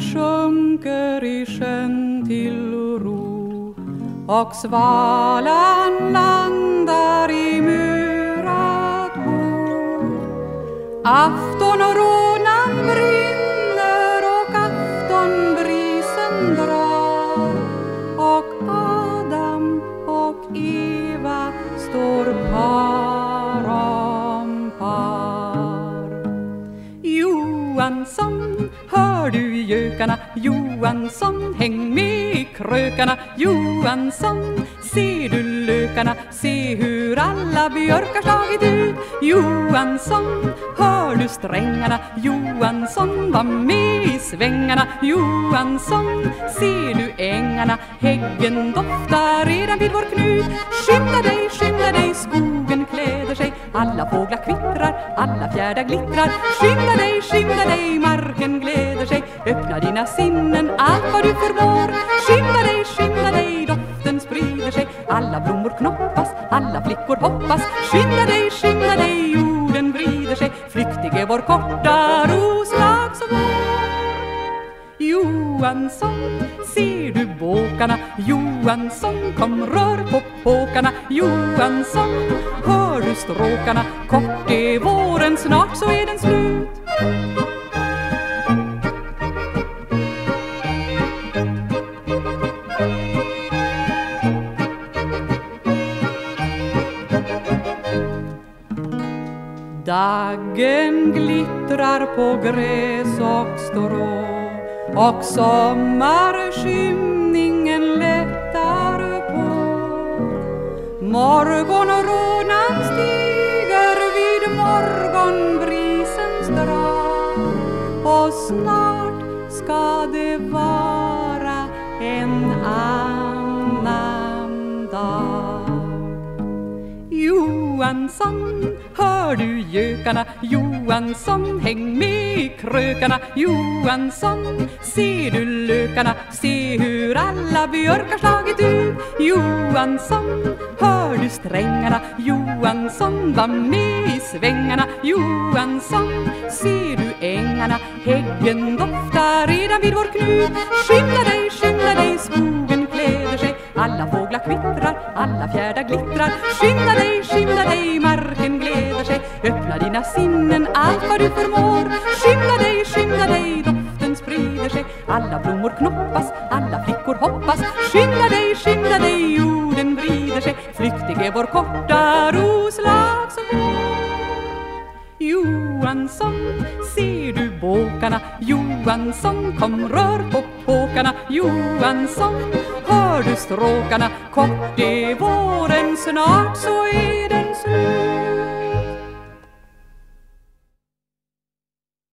Sjunker i sjön till ro och svalan landar i murat bo. Afton och ro du i gökarna? Johansson, häng med i krökarna. Johansson, ser du lökarna? Se hur alla björkar slagit ut. Johansson, hör du strängarna? Johansson, var med i svängarna. Johansson, ser du ängarna? Häggen doftar redan vid vår knut. Skynda dig, skynda dig, skogen. Alla fåglar kvittrar, alla fjärdar glittrar. Skynda dig, skynda dig, marken gläder sig. Öppna dina sinnen, allt vad du förmår. Skynda dig, skynda dig, doften sprider sig. Alla blommor knoppas, alla flickor hoppas. Skynda dig, skynda dig, jorden vrider sig. Flyktig är vår korta roslag som vår. Johansson, ser du åkarna Johansson, kom rör på påkarna. Johansson, hör du stråkarna? Kort är våren, snart så är den slut. Daggen glittrar på gräs och strå och sommarskymningen Morgonrodnad stiger vid morgonbrisens drag och snart ska det vara en annan dag. Johansson, hör du gökarna? Johansson, häng med i krökarna. Johansson, ser du lökarna? Se hur alla björkar slagit ut. Johansson, hör Hör du strängarna? Johansson, var med i svängarna. Johansson, ser du ängarna? Häggen doftar redan vid vår knut. Skynda dig, skynda dig, skogen kläder sig. Alla fåglar kvittrar, alla fjärdar glittrar. Skynda dig, skynda dig, marken gläder sig. Öppna dina sinnen, allt vad du förmår. Skynda dig, skynda dig, doften sprider sig. Alla blommor knoppas, alla flickor hoppas. Skynda dig, är vår korta roslag som. Johansson, ser du båkarna? Johansson, kom rör på påkarna. Johansson, hör du stråkarna? Kort är våren, snart så är.